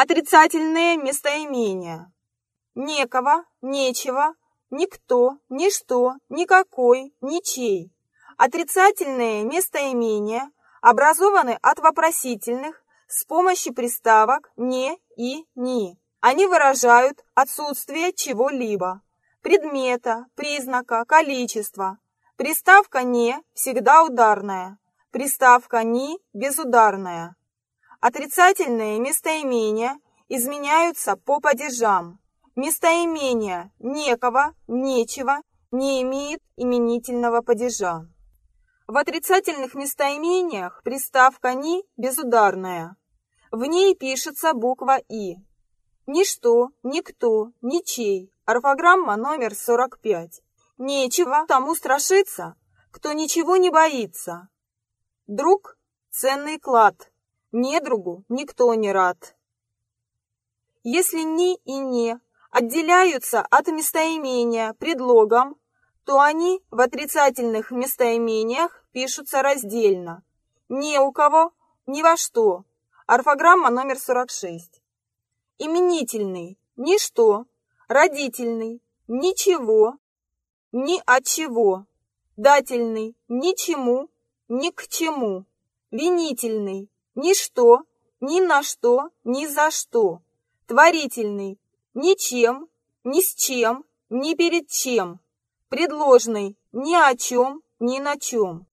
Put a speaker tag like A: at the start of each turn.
A: Отрицательные местоимения. Некого, нечего, никто, ничто, никакой, ничей. Отрицательные местоимения образованы от вопросительных с помощью приставок «не» и «ни». Они выражают отсутствие чего-либо, предмета, признака, количества. Приставка «не» всегда ударная, приставка «ни» безударная. Отрицательные местоимения изменяются по падежам. Местоимения «некого», «нечего» не имеют именительного падежа. В отрицательных местоимениях приставка «ни» безударная. В ней пишется буква «и». Ничто, никто, ничей. Орфограмма номер 45. Нечего тому страшиться, кто ничего не боится. Друг – ценный клад. Недругу никто не рад. Если «ни» и «не» отделяются от местоимения предлогом, то они в отрицательных местоимениях пишутся раздельно. Не у кого, ни во что. Орфограмма номер 46. Именительный – ничто, родительный – ничего, ни от чего, дательный – ничему, ни к чему, винительный ничто, ни на что, ни за что. Творительный ничем, ни с чем, ни перед чем. Предложный ни о чем, ни на чем.